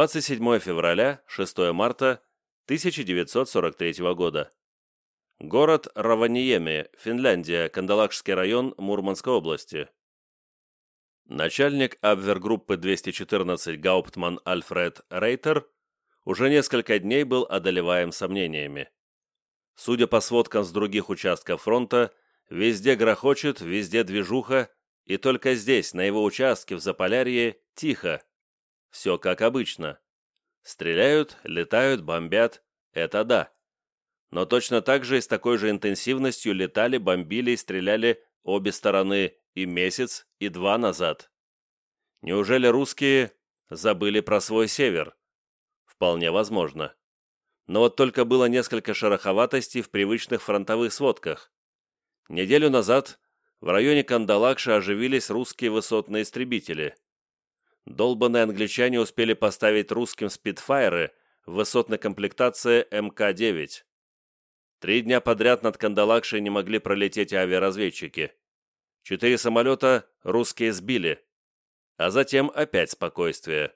27 февраля, 6 марта 1943 года. Город Раваниеми, Финляндия, Кандалакшский район Мурманской области. Начальник Абвергруппы 214 Гауптман Альфред Рейтер уже несколько дней был одолеваем сомнениями. Судя по сводкам с других участков фронта, везде грохочет, везде движуха, и только здесь, на его участке в Заполярье, тихо. Все как обычно. Стреляют, летают, бомбят. Это да. Но точно так же и с такой же интенсивностью летали, бомбили и стреляли обе стороны и месяц, и два назад. Неужели русские забыли про свой север? Вполне возможно. Но вот только было несколько шероховатостей в привычных фронтовых сводках. Неделю назад в районе Кандалакши оживились русские высотные истребители – долбанные англичане успели поставить русским спидфайры в высотной комплектации МК-9. Три дня подряд над Кандалакшей не могли пролететь авиаразведчики. Четыре самолета русские сбили. А затем опять спокойствие.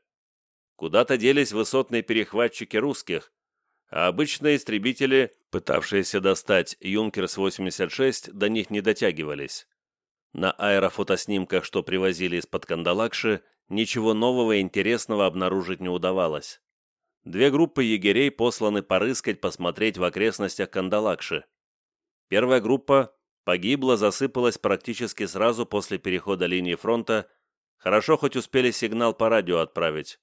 Куда-то делись высотные перехватчики русских, а обычные истребители, пытавшиеся достать «Юнкерс-86», до них не дотягивались. На аэрофотоснимках, что привозили из-под Кандалакши, ничего нового и интересного обнаружить не удавалось. Две группы егерей посланы порыскать, посмотреть в окрестностях Кандалакши. Первая группа погибла, засыпалась практически сразу после перехода линии фронта, хорошо хоть успели сигнал по радио отправить.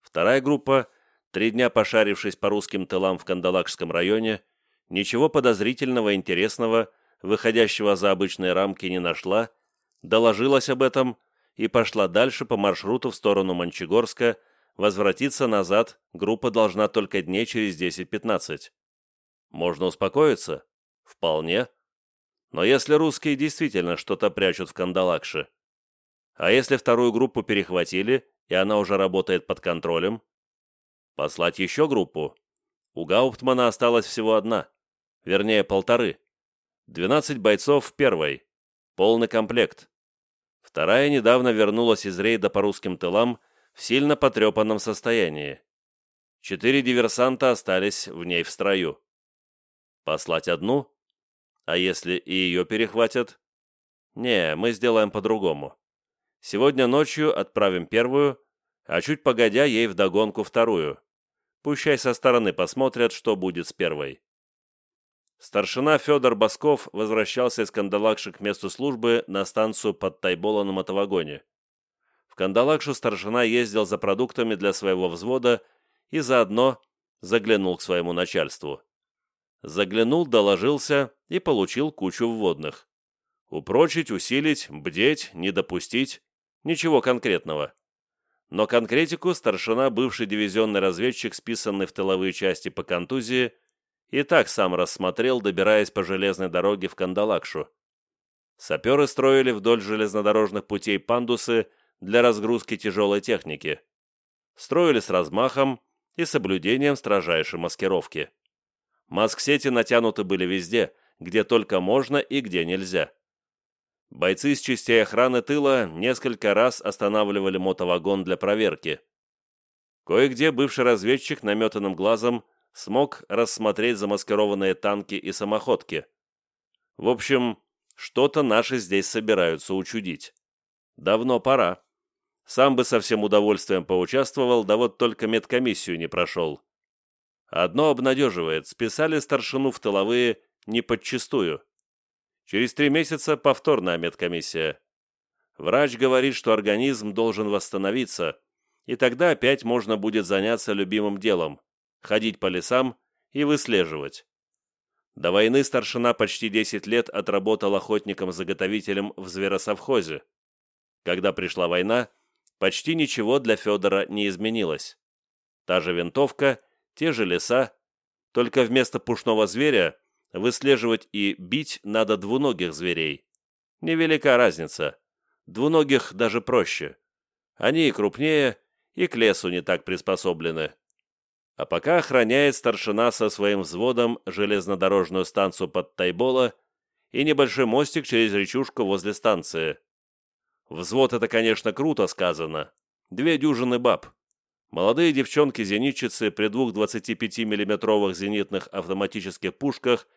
Вторая группа, три дня пошарившись по русским тылам в Кандалакшском районе, ничего подозрительного, интересного, выходящего за обычные рамки не нашла, доложилась об этом – и пошла дальше по маршруту в сторону Мончегорска, возвратиться назад группа должна только дней через 10-15. Можно успокоиться? Вполне. Но если русские действительно что-то прячут в Кандалакше? А если вторую группу перехватили, и она уже работает под контролем? Послать еще группу? У Гауптмана осталась всего одна. Вернее, полторы. 12 бойцов в первой. Полный комплект. Вторая недавно вернулась из рейда по русским тылам в сильно потрепанном состоянии. Четыре диверсанта остались в ней в строю. Послать одну? А если и ее перехватят? Не, мы сделаем по-другому. Сегодня ночью отправим первую, а чуть погодя ей вдогонку вторую. Пущай со стороны посмотрят, что будет с первой. Старшина Федор Басков возвращался из Кандалакши к месту службы на станцию под Тайбола на мотовагоне. В Кандалакшу старшина ездил за продуктами для своего взвода и заодно заглянул к своему начальству. Заглянул, доложился и получил кучу вводных. Упрочить, усилить, бдеть, не допустить. Ничего конкретного. Но конкретику старшина, бывший дивизионный разведчик, списанный в тыловые части по контузии, и так сам рассмотрел, добираясь по железной дороге в Кандалакшу. Саперы строили вдоль железнодорожных путей пандусы для разгрузки тяжелой техники. Строили с размахом и соблюдением строжайшей маскировки. Маск-сети натянуты были везде, где только можно и где нельзя. Бойцы из частей охраны тыла несколько раз останавливали мотовагон для проверки. Кое-где бывший разведчик наметанным глазом смог рассмотреть замаскированные танки и самоходки. В общем, что-то наши здесь собираются учудить. Давно пора. Сам бы со всем удовольствием поучаствовал, да вот только медкомиссию не прошел. Одно обнадеживает, списали старшину в тыловые не подчистую. Через три месяца повторная медкомиссия. Врач говорит, что организм должен восстановиться, и тогда опять можно будет заняться любимым делом ходить по лесам и выслеживать. До войны старшина почти 10 лет отработал охотником-заготовителем в зверосовхозе. Когда пришла война, почти ничего для Федора не изменилось. Та же винтовка, те же леса, только вместо пушного зверя выслеживать и бить надо двуногих зверей. Невелика разница. Двуногих даже проще. Они и крупнее, и к лесу не так приспособлены а пока охраняет старшина со своим взводом железнодорожную станцию под Тайбола и небольшой мостик через речушку возле станции. Взвод это, конечно, круто сказано. Две дюжины баб. Молодые девчонки-зенитчицы при двух 25-миллиметровых зенитных автоматических пушках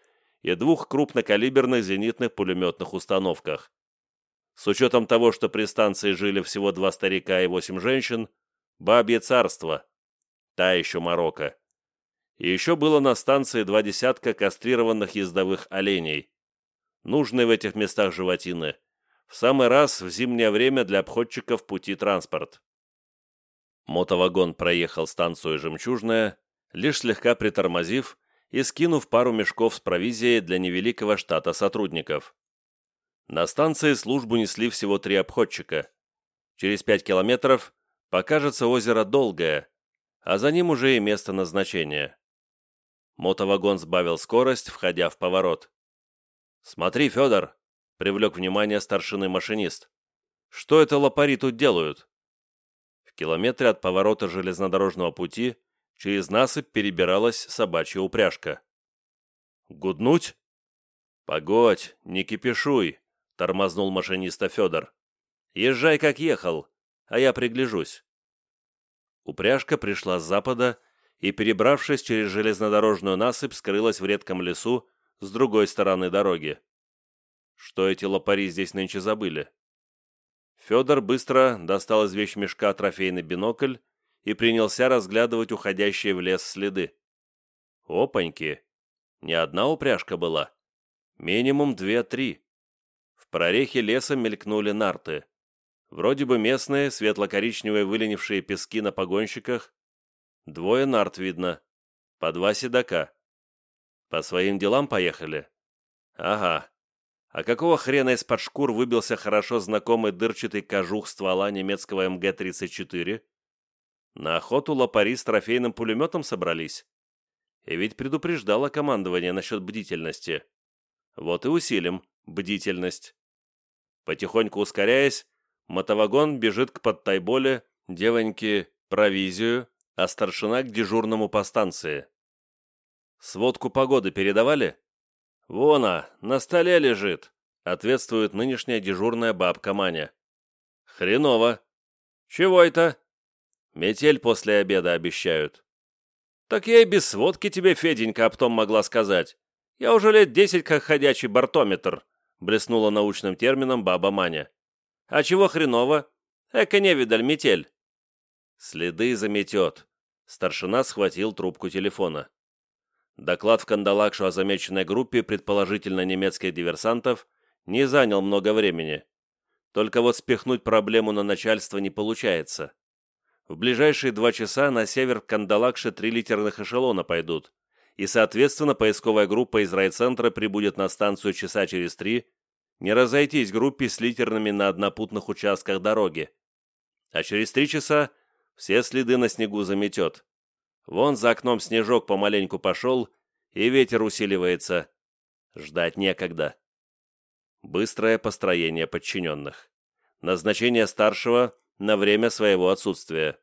и двух крупнокалиберных зенитных пулеметных установках. С учетом того, что при станции жили всего два старика и восемь женщин, бабье царство. Та еще Марокко. И еще было на станции два десятка кастрированных ездовых оленей. Нужные в этих местах животины. В самый раз в зимнее время для обходчиков пути транспорт. Мотовагон проехал станцию «Жемчужная», лишь слегка притормозив и скинув пару мешков с провизией для невеликого штата сотрудников. На станции службу несли всего три обходчика. Через пять километров покажется озеро Долгое, а за ним уже и место назначения. Мотовагон сбавил скорость, входя в поворот. «Смотри, Федор!» — привлек внимание старшины машинист. «Что это лопари тут делают?» В километре от поворота железнодорожного пути через насыпь перебиралась собачья упряжка. «Гуднуть?» «Погодь, не кипишуй!» — тормознул машиниста Федор. «Езжай, как ехал, а я пригляжусь». Упряжка пришла с запада и, перебравшись через железнодорожную насыпь, скрылась в редком лесу с другой стороны дороги. Что эти лопари здесь нынче забыли? Федор быстро достал из вещмешка трофейный бинокль и принялся разглядывать уходящие в лес следы. Опаньки! Не одна упряжка была. Минимум две-три. В прорехе леса мелькнули нарты. Вроде бы местные, светло-коричневые выленившие пески на погонщиках. Двое нарт видно. По два седока. По своим делам поехали? Ага. А какого хрена из-под шкур выбился хорошо знакомый дырчатый кожух ствола немецкого МГ-34? На охоту лопари с трофейным пулеметом собрались. И ведь предупреждало командование насчет бдительности. Вот и усилим бдительность. Потихоньку ускоряясь, мотовагон бежит к подтайболе, девоньки провизию, а старшина к дежурному по станции. Сводку погоды передавали? «Вон она, на столе лежит», — ответствует нынешняя дежурная бабка Маня. «Хреново». «Чего это?» «Метель после обеда обещают». «Так я и без сводки тебе, Феденька, об том могла сказать. Я уже лет десять как ходячий бортометр», — блеснула научным термином баба Маня. «А чего хреново? Эка невидаль, метель». «Следы заметет». Старшина схватил трубку телефона. Доклад в Кандалакшу о замеченной группе предположительно немецких диверсантов не занял много времени. Только вот спихнуть проблему на начальство не получается. В ближайшие два часа на север в Кандалакше три литерных эшелона пойдут, и, соответственно, поисковая группа из райцентра прибудет на станцию часа через три, не разойтись группе с литерными на однопутных участках дороги. А через три часа все следы на снегу заметет. Вон за окном снежок помаленьку пошел, и ветер усиливается. Ждать некогда. Быстрое построение подчиненных. Назначение старшего на время своего отсутствия.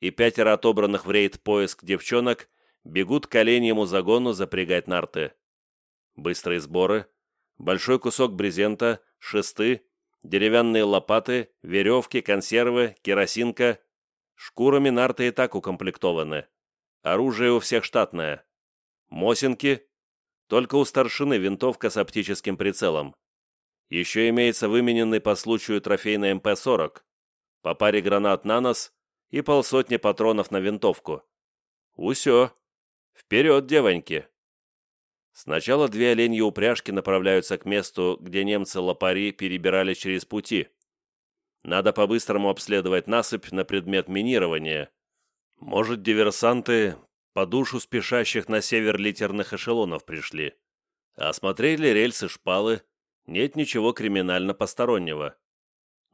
И пятеро отобранных в рейд поиск девчонок бегут к оленьему загону запрягать нарты. Быстрые сборы, большой кусок брезента, шесты, деревянные лопаты, веревки, консервы, керосинка. Шкурами нарты и так укомплектованы. Оружие у всех штатное. Мосинки. Только у старшины винтовка с оптическим прицелом. Еще имеется вымененный по случаю трофейный МП-40. По паре гранат на нос и полсотни патронов на винтовку. Усё. Вперед, девоньки. Сначала две оленьи упряжки направляются к месту, где немцы-лопари перебирались через пути. Надо по-быстрому обследовать насыпь на предмет минирования. Может, диверсанты по душу спешащих на север литерных эшелонов пришли. Осмотрели рельсы шпалы, нет ничего криминально постороннего.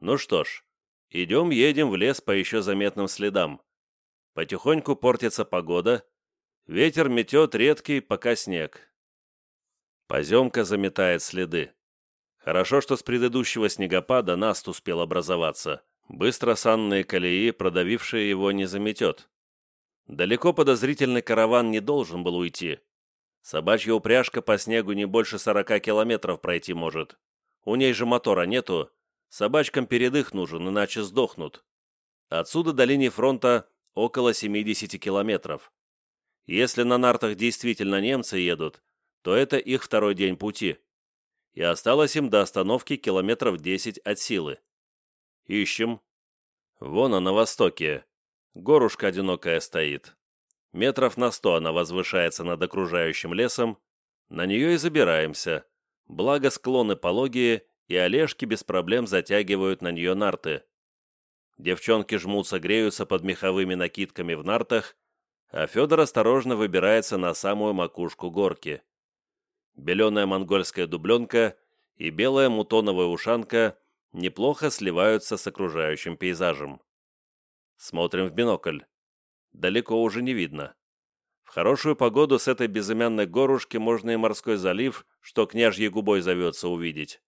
Ну что ж, идем-едем в лес по еще заметным следам. Потихоньку портится погода, ветер метет редкий, пока снег. Поземка заметает следы. Хорошо, что с предыдущего снегопада наст успел образоваться. Быстро санные колеи, продавившие его, не заметет. Далеко подозрительный караван не должен был уйти. Собачья упряжка по снегу не больше сорока километров пройти может. У ней же мотора нету. Собачкам передых нужен, иначе сдохнут. Отсюда до линии фронта около 70 километров. Если на нартах действительно немцы едут, то это их второй день пути. И осталось им до остановки километров 10 от силы. Ищем. Вон она на востоке. Горушка одинокая стоит. Метров на сто она возвышается над окружающим лесом. На нее и забираемся. Благо склоны пологие, и Олежки без проблем затягивают на нее нарты. Девчонки жмутся, греются под меховыми накидками в нартах, а Федор осторожно выбирается на самую макушку горки. Беленая монгольская дубленка и белая мутоновая ушанка неплохо сливаются с окружающим пейзажем. Смотрим в бинокль. Далеко уже не видно. В хорошую погоду с этой безымянной горушки можно и морской залив, что княжьей губой зовется, увидеть.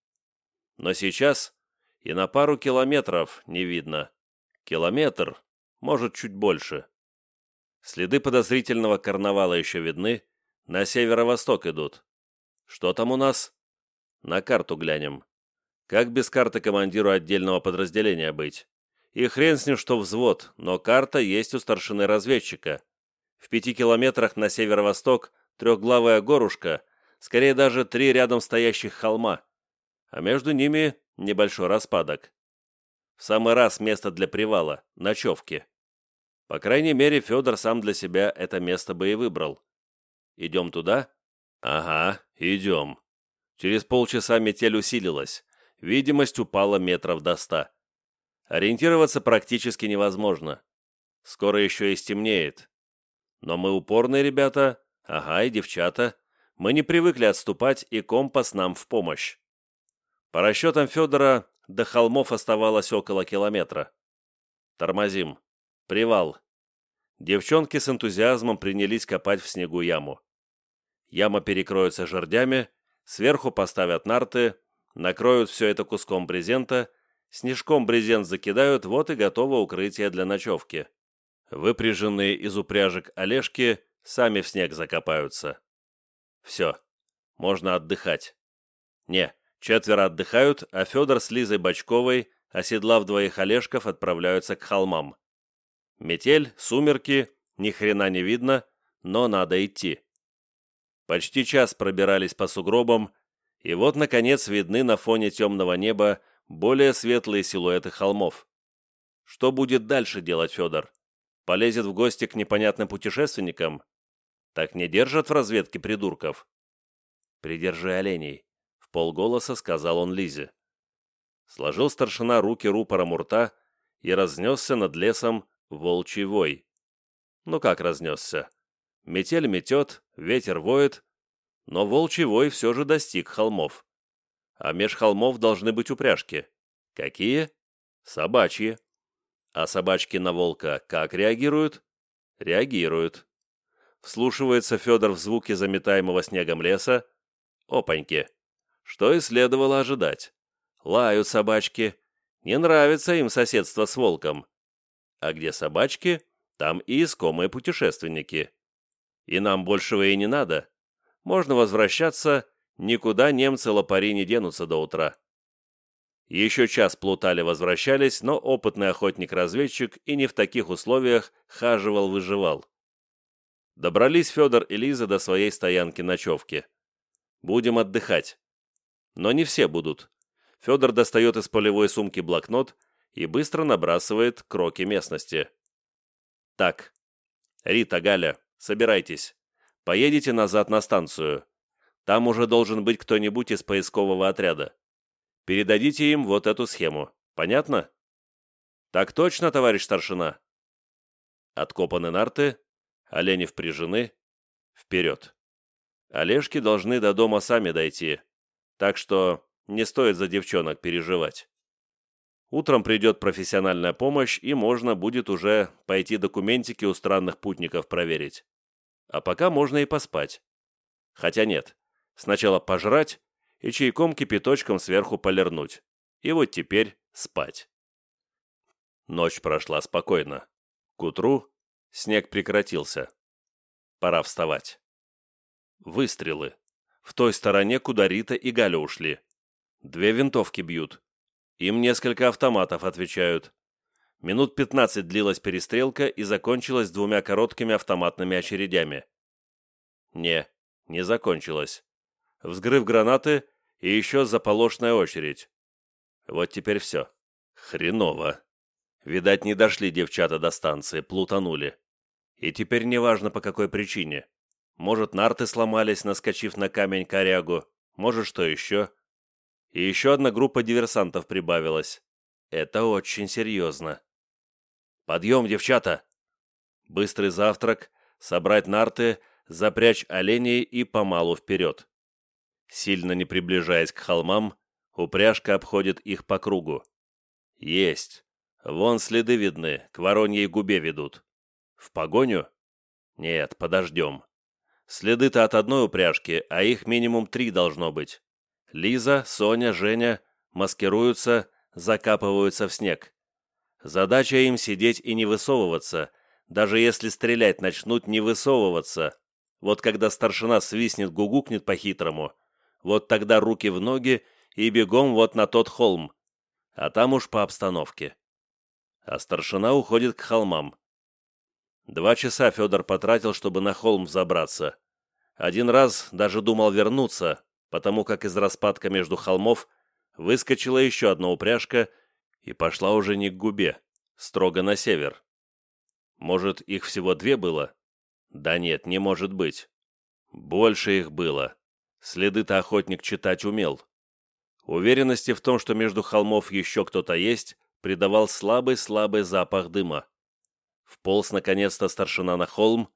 Но сейчас и на пару километров не видно. Километр, может, чуть больше. Следы подозрительного карнавала еще видны, на северо-восток идут. Что там у нас? На карту глянем. Как без карты командиру отдельного подразделения быть? И хрен с ним, что взвод, но карта есть у старшины разведчика. В пяти километрах на северо-восток трехглавая горушка, скорее даже три рядом стоящих холма, а между ними небольшой распадок. В самый раз место для привала, ночевки. По крайней мере, Федор сам для себя это место бы и выбрал. Идем туда? Ага, идем. Через полчаса метель усилилась. Видимость упала метров до ста. Ориентироваться практически невозможно. Скоро еще и стемнеет. Но мы упорные ребята, ага, и девчата. Мы не привыкли отступать, и компас нам в помощь. По расчетам Федора, до холмов оставалось около километра. Тормозим. Привал. Девчонки с энтузиазмом принялись копать в снегу яму. Яма перекроется жердями, сверху поставят нарты, накроют все это куском брезента, снежком брезент закидают, вот и готово укрытие для ночевки. Выпряженные из упряжек олежки сами в снег закопаются. Все, можно отдыхать. Не, Четверо отдыхают, а Федор с Лизой Бочковой, оседлав двоих Олежков, отправляются к холмам. Метель, сумерки, ни хрена не видно, но надо идти. Почти час пробирались по сугробам, и вот, наконец, видны на фоне темного неба более светлые силуэты холмов. Что будет дальше делать Федор? Полезет в гости к непонятным путешественникам? Так не держат в разведке придурков. Придержи оленей в полголоса сказал он Лизе. Сложил старшина руки рупором у и разнесся над лесом волчий вой. Ну как разнесся? Метель метет, ветер воет, но волчий вой все же достиг холмов. А меж холмов должны быть упряжки. Какие? Собачьи. А собачки на волка как реагируют? Реагируют. Вслушивается Федор в звуки заметаемого снегом леса. Опаньки! что и следовало ожидать. Лают собачки. Не нравится им соседство с волком. А где собачки, там и искомые путешественники. И нам большего и не надо. Можно возвращаться, никуда немцы-лопари не денутся до утра. Еще час плутали, возвращались, но опытный охотник-разведчик и не в таких условиях хаживал-выживал. Добрались Федор и Лиза до своей стоянки-ночевки. Будем отдыхать. Но не все будут. Федор достает из полевой сумки блокнот и быстро набрасывает кроки местности. Так, Рита, Галя, собирайтесь. Поедете назад на станцию. Там уже должен быть кто-нибудь из поискового отряда. Передадите им вот эту схему. Понятно? Так точно, товарищ старшина. Откопаны нарты, олени впряжены. Вперед. Олежки должны до дома сами дойти. Так что не стоит за девчонок переживать. Утром придет профессиональная помощь, и можно будет уже пойти документики у странных путников проверить. А пока можно и поспать. Хотя нет, сначала пожрать и чайком кипяточком сверху полирнуть. И вот теперь спать. Ночь прошла спокойно. К утру снег прекратился. Пора вставать. Выстрелы. В той стороне, куда Рита и Галя ушли. Две винтовки бьют. Им несколько автоматов отвечают. Минут 15 длилась перестрелка и закончилась двумя короткими автоматными очередями. Не, не закончилась. Взрыв гранаты и еще заполошная очередь. Вот теперь все. Хреново. Видать, не дошли девчата до станции, плутанули. И теперь неважно по какой причине. Может, нарты сломались, наскочив на камень корягу, может, что еще. И еще одна группа диверсантов прибавилась. Это очень серьезно. «Подъем, девчата!» Быстрый завтрак, собрать нарты, запрячь оленей и помалу вперед. Сильно не приближаясь к холмам, упряжка обходит их по кругу. Есть. Вон следы видны, к Вороньей губе ведут. В погоню? Нет, подождем. Следы-то от одной упряжки, а их минимум три должно быть. Лиза, Соня, Женя маскируются, закапываются в снег. Задача им сидеть и не высовываться, даже если стрелять начнут, не высовываться. Вот когда старшина свистнет, гугукнет по-хитрому, вот тогда руки в ноги и бегом вот на тот холм. А там уж по обстановке. А старшина уходит к холмам. Два часа Федор потратил, чтобы на холм забраться. Один раз даже думал вернуться, потому как из распадка между холмов выскочила еще одна упряжка и пошла уже не к губе, строго на север. Может, их всего две было? Да нет, не может быть. Больше их было. Следы-то охотник читать умел. Уверенности в том, что между холмов еще кто-то есть, придавал слабый-слабый запах дыма. Вполз наконец-то старшина на холм.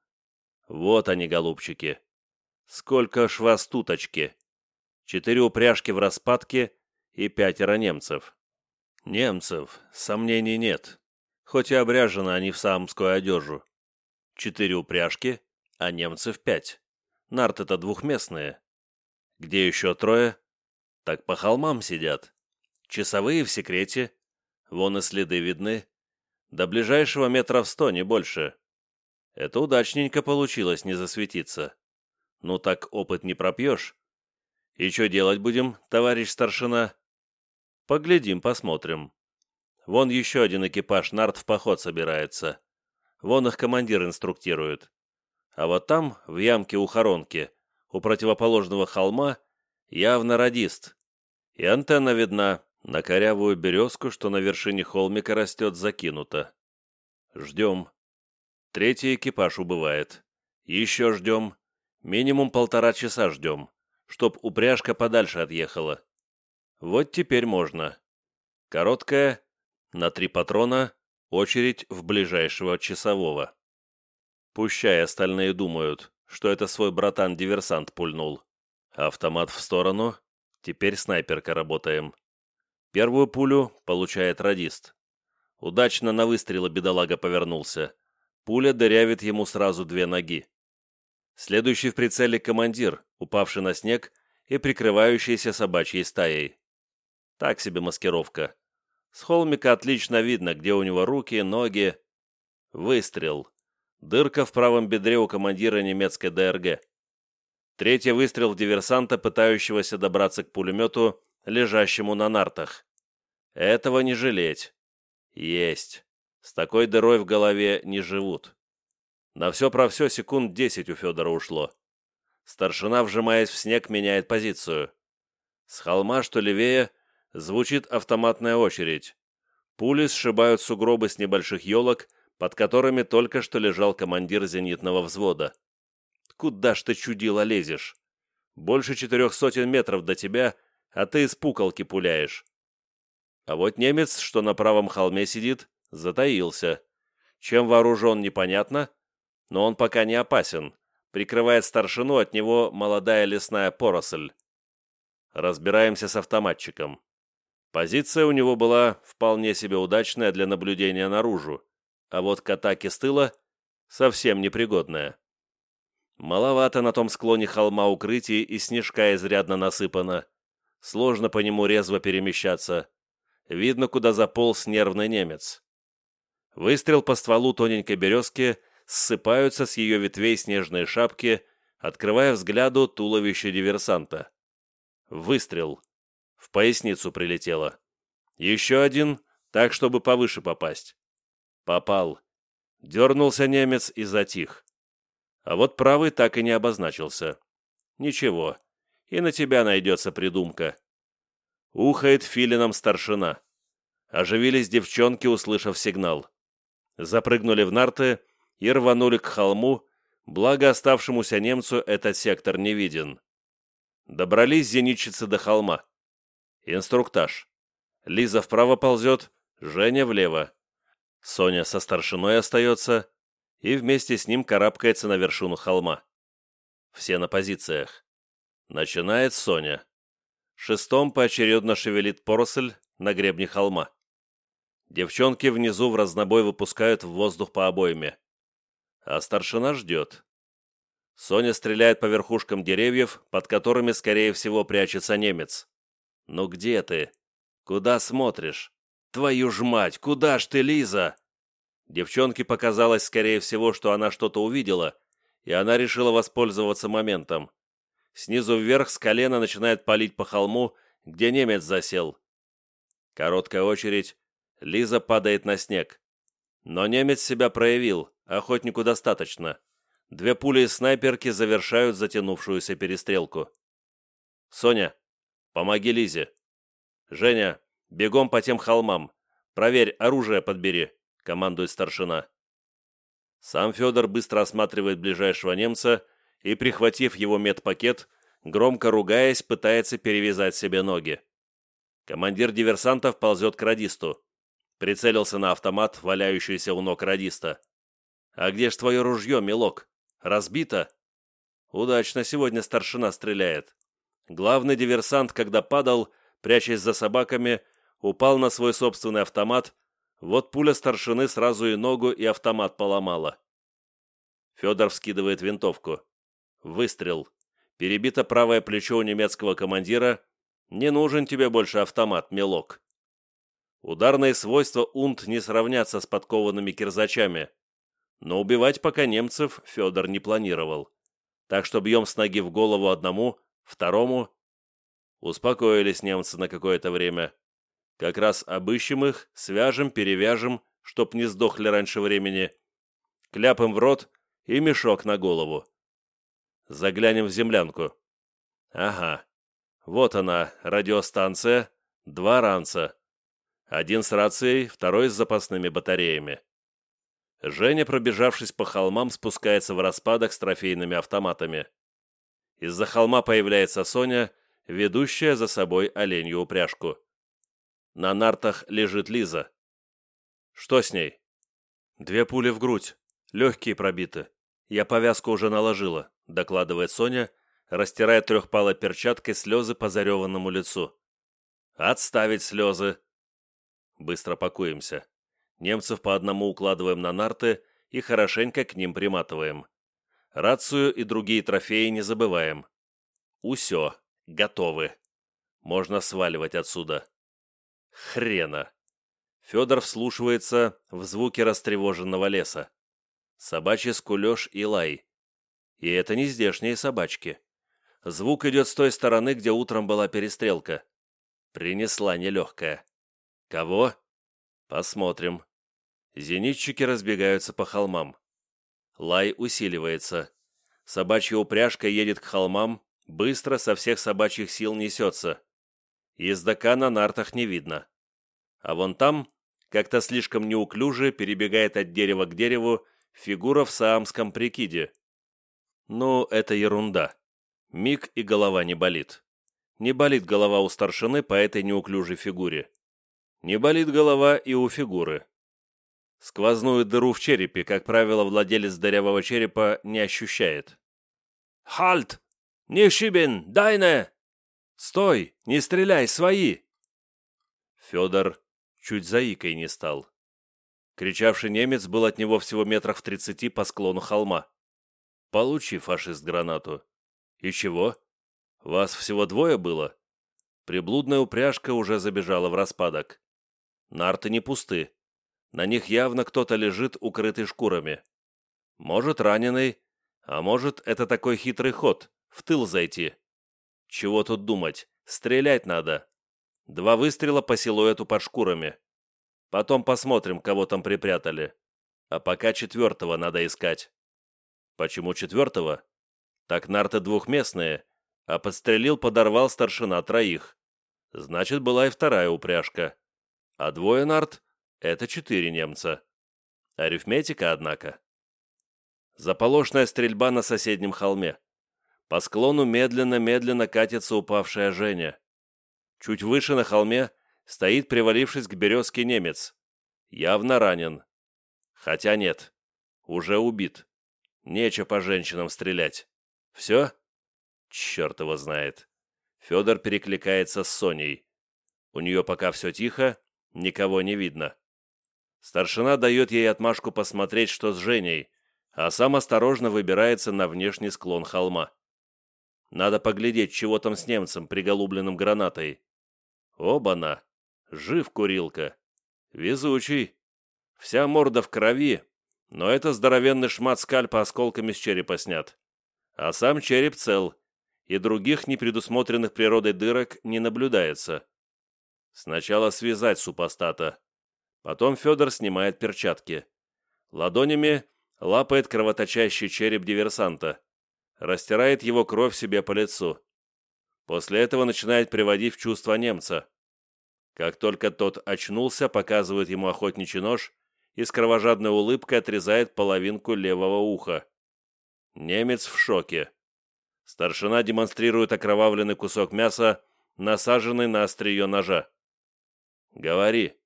Вот они, голубчики. Сколько ж вас туточки? Четыре упряжки в распадке и пятеро немцев. Немцев, сомнений нет, хоть и обряжены они в самскую одежу. Четыре упряжки, а немцев пять. Нарты-то двухместные. Где еще трое? Так по холмам сидят. Часовые в секрете. Вон и следы видны. До ближайшего метров сто, не больше. Это удачненько получилось не засветиться. Ну так опыт не пропьешь. И что делать будем, товарищ старшина? Поглядим, посмотрим. Вон еще один экипаж нарт в поход собирается. Вон их командир инструктирует. А вот там, в ямке у хоронки, у противоположного холма явно радист. И антенна видна, на корявую березку, что на вершине холмика растет, закинута. Ждем. Третий экипаж убывает. Еще ждем. Минимум полтора часа ждем, чтоб упряжка подальше отъехала. Вот теперь можно. Короткая, на три патрона, очередь в ближайшего часового. Пущай остальные думают, что это свой братан-диверсант пульнул. Автомат в сторону. Теперь снайперка работаем. Первую пулю получает радист. Удачно на выстрелы бедолага повернулся. Пуля дырявит ему сразу две ноги. Следующий в прицеле командир, упавший на снег и прикрывающийся собачьей стаей. Так себе маскировка. С холмика отлично видно, где у него руки, ноги. Выстрел. Дырка в правом бедре у командира немецкой ДРГ. Третий выстрел диверсанта, пытающегося добраться к пулемету, лежащему на нартах. Этого не жалеть. Есть. С такой дырой в голове не живут. На все про все секунд десять у Федора ушло. Старшина, вжимаясь в снег, меняет позицию. С холма, что левее, звучит автоматная очередь. Пули сшибают сугробы с небольших елок, под которыми только что лежал командир зенитного взвода. «Куда ж ты, чудило, лезешь? Больше четырех сотен метров до тебя, а ты из пукалки пуляешь». А вот немец, что на правом холме сидит, затаился. Чем вооружен, непонятно, но он пока не опасен. Прикрывает старшину от него молодая лесная поросль. Разбираемся с автоматчиком. Позиция у него была вполне себе удачная для наблюдения наружу а вот к атаке с тыла совсем непригодная. Маловато на том склоне холма укрытий и снежка изрядно насыпано. Сложно по нему резво перемещаться. Видно, куда заполз нервный немец. Выстрел по стволу тоненькой березки ссыпаются с ее ветвей снежные шапки, открывая взгляду туловище диверсанта. Выстрел. В поясницу прилетело. Еще один, так, чтобы повыше попасть. Попал. Дернулся немец и затих. А вот правый так и не обозначился. Ничего, и на тебя найдется придумка. Ухает филином старшина. Оживились девчонки, услышав сигнал. Запрыгнули в нарты и рванули к холму, благо оставшемуся немцу этот сектор не виден. Добрались зенитчицы до холма. Инструктаж. Лиза вправо ползет, Женя влево. Соня со старшиной остается и вместе с ним карабкается на вершину холма. Все на позициях. Начинает Соня. Шестом поочередно шевелит поросль на гребне холма. Девчонки внизу в разнобой выпускают в воздух по обойме. А старшина ждет. Соня стреляет по верхушкам деревьев, под которыми, скорее всего, прячется немец. «Ну где ты? Куда смотришь? Твою ж мать, куда ж ты, Лиза?» Девчонке показалось, скорее всего, что она что-то увидела, и она решила воспользоваться моментом. Снизу вверх с колена начинает палить по холму, где немец засел. Короткая очередь. Лиза падает на снег. Но немец себя проявил, охотнику достаточно. Две пули из снайперки завершают затянувшуюся перестрелку. «Соня, помоги Лизе. Женя, бегом по тем холмам. Проверь, оружие подбери», — командует старшина. Сам Федор быстро осматривает ближайшего немца и, прихватив его медпакет, громко ругаясь, пытается перевязать себе ноги. Командир диверсантов ползет к радисту. Прицелился на автомат, валяющийся у ног радиста. «А где ж твое ружье, милок? Разбито?» Удачно сегодня старшина стреляет. Главный диверсант, когда падал, прячась за собаками, упал на свой собственный автомат, вот пуля старшины сразу и ногу, и автомат поломала. Федор вскидывает винтовку. Выстрел. Перебито правое плечо у немецкого командира. Не нужен тебе больше автомат, мелок. Ударные свойства унт не сравнятся с подкованными кирзачами. Но убивать пока немцев Федор не планировал. Так что бьем с ноги в голову одному, второму. Успокоились немцы на какое-то время. Как раз обыщем их, свяжем, перевяжем, чтоб не сдохли раньше времени. Кляпом в рот и мешок на голову. Заглянем в землянку. Ага. Вот она, радиостанция, два ранца. Один с рацией, второй с запасными батареями. Женя, пробежавшись по холмам, спускается в распадок с трофейными автоматами. Из-за холма появляется Соня, ведущая за собой оленью упряжку. На нартах лежит Лиза. Что с ней? Две пули в грудь, легкие пробиты. Я повязку уже наложила докладывает Соня, растирая трехпалой перчаткой слезы по зареванному лицу. «Отставить слезы!» Быстро пакуемся. Немцев по одному укладываем на нарты и хорошенько к ним приматываем. Рацию и другие трофеи не забываем. Усё, готовы. Можно сваливать отсюда. Хрена. Федор вслушивается в звуки растревоженного леса. Собачий скулёж и лай. И это не здешние собачки. Звук идет с той стороны, где утром была перестрелка. Принесла нелегкая. Кого? Посмотрим. Зенитчики разбегаются по холмам. Лай усиливается. Собачья упряжка едет к холмам, быстро со всех собачьих сил несется. Ездока на нартах не видно. А вон там, как-то слишком неуклюже, перебегает от дерева к дереву фигура в саамском прикиде. Ну, это ерунда. Миг и голова не болит. Не болит голова у старшины по этой неуклюжей фигуре. Не болит голова и у фигуры. Сквозную дыру в черепе, как правило, владелец дырявого черепа не ощущает. «Хальт! Не шибен! Дайне!» «Стой! Не стреляй! Свои!» Федор чуть заикой не стал. Кричавший немец был от него всего метрах в тридцати по склону холма. Получи, фашист, гранату. И чего? Вас всего двое было? Приблудная упряжка уже забежала в распадок. Нарты не пусты. На них явно кто-то лежит, укрытый шкурами. Может, раненый, а может, это такой хитрый ход, в тыл зайти. Чего тут думать? Стрелять надо. Два выстрела по силуэту под шкурами. Потом посмотрим, кого там припрятали. А пока четвертого надо искать. Почему четвертого? Так нарты двухместные, а подстрелил, подорвал старшина троих. Значит, была и вторая упряжка. А двое нарт — это четыре немца. Арифметика, однако. Заполошная стрельба на соседнем холме. По склону медленно-медленно катится упавшая Женя. Чуть выше на холме стоит, привалившись к березке немец. Явно ранен. Хотя нет, уже убит. Нечего по женщинам стрелять. Все? Черт его знает. Федор перекликается с Соней. У нее пока все тихо, никого не видно. Старшина дает ей отмашку посмотреть, что с Женей, а сам осторожно выбирается на внешний склон холма. Надо поглядеть, чего там с немцем, приголубленным гранатой. Оба-на! Жив курилка. Везучий. Вся морда в крови, но это здоровенный шмат скальпа осколками с черепа снят. А сам череп цел, и других непредусмотренных природой дырок не наблюдается. Сначала связать супостата. Потом Федор снимает перчатки. Ладонями лапает кровоточащий череп диверсанта. Растирает его кровь себе по лицу. После этого начинает приводить в чувство немца. Как только тот очнулся, показывает ему охотничий нож и с кровожадной улыбкой отрезает половинку левого уха. Немец в шоке. Старшина демонстрирует окровавленный кусок мяса, насаженный на острие ножа. «Говори».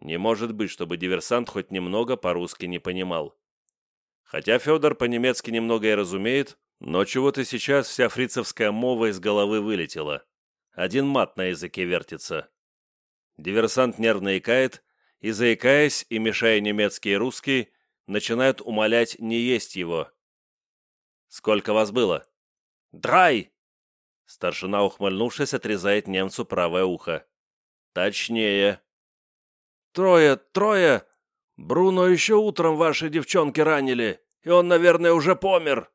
Не может быть, чтобы диверсант хоть немного по-русски не понимал. Хотя Федор по-немецки немного и разумеет, но чего-то сейчас вся фрицевская мова из головы вылетела. Один мат на языке вертится. Диверсант нервно икает, и, заикаясь и мешая немецкий и русский, начинают умолять не есть его. «Сколько вас было?» «Драй!» Старшина, ухмыльнувшись, отрезает немцу правое ухо. «Точнее». «Трое, трое! Бруно еще утром ваши девчонки ранили, и он, наверное, уже помер!»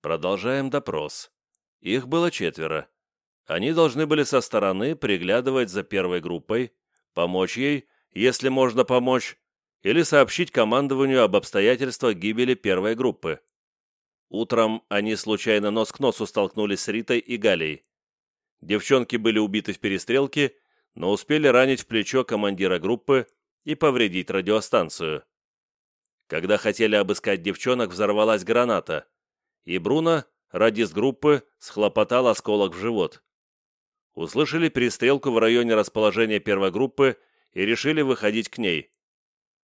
Продолжаем допрос. Их было четверо. Они должны были со стороны приглядывать за первой группой, помочь ей, если можно помочь, или сообщить командованию об обстоятельствах гибели первой группы. Утром они случайно нос к носу столкнулись с Ритой и Галей. Девчонки были убиты в перестрелке, но успели ранить в плечо командира группы и повредить радиостанцию. Когда хотели обыскать девчонок, взорвалась граната, и Бруно, радист группы, схлопотал осколок в живот. Услышали перестрелку в районе расположения первой группы и решили выходить к ней.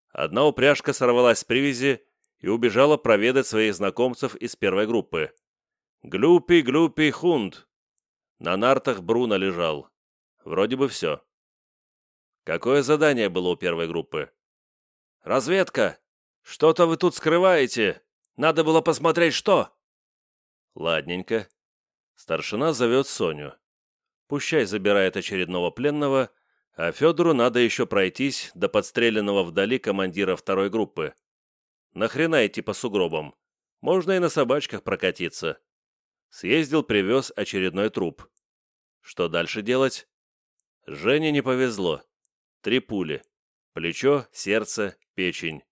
Одна упряжка сорвалась с привязи и убежала проведать своих знакомцев из первой группы. «Глюпи, глюпи, хунд!» На нартах Бруно лежал. Вроде бы все. Какое задание было у первой группы? «Разведка! Что-то вы тут скрываете! Надо было посмотреть, что!» «Ладненько. Старшина зовет Соню. Пущай забирает очередного пленного, а Федору надо еще пройтись до подстреленного вдали командира второй группы. Нахрена идти по сугробам? Можно и на собачках прокатиться. Съездил, привез очередной труп. Что дальше делать? Жене не повезло. Три пули. Плечо, сердце, печень.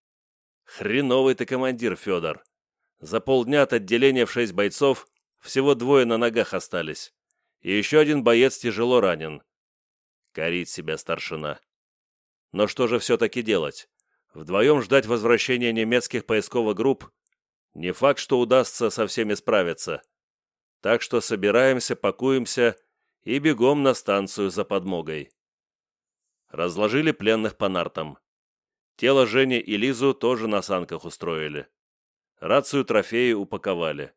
Хреновый ты командир, Федор. За полдня от отделения в шесть бойцов всего двое на ногах остались. И еще один боец тяжело ранен. Корит себя старшина. Но что же все-таки делать? Вдвоем ждать возвращения немецких поисковых групп? Не факт, что удастся со всеми справиться. Так что собираемся, пакуемся и бегом на станцию за подмогой. Разложили пленных по нартам. Тело Жени и Лизу тоже на санках устроили. Рацию трофеи упаковали.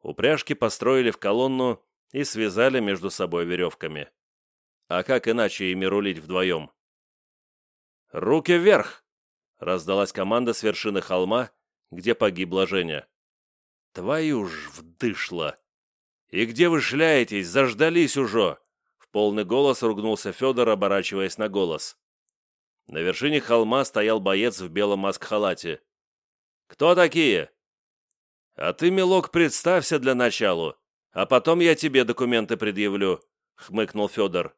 Упряжки построили в колонну и связали между собой веревками. А как иначе ими рулить вдвоем? «Руки вверх!» Раздалась команда с вершины холма, где погибла Женя. «Твою ж вдышла! И где вы шляетесь? Заждались уже!» В полный голос ругнулся Федор, оборачиваясь на голос. На вершине холма стоял боец в белом маск-халате. «Кто такие?» «А ты, милок, представься для началу, а потом я тебе документы предъявлю», — хмыкнул Федор.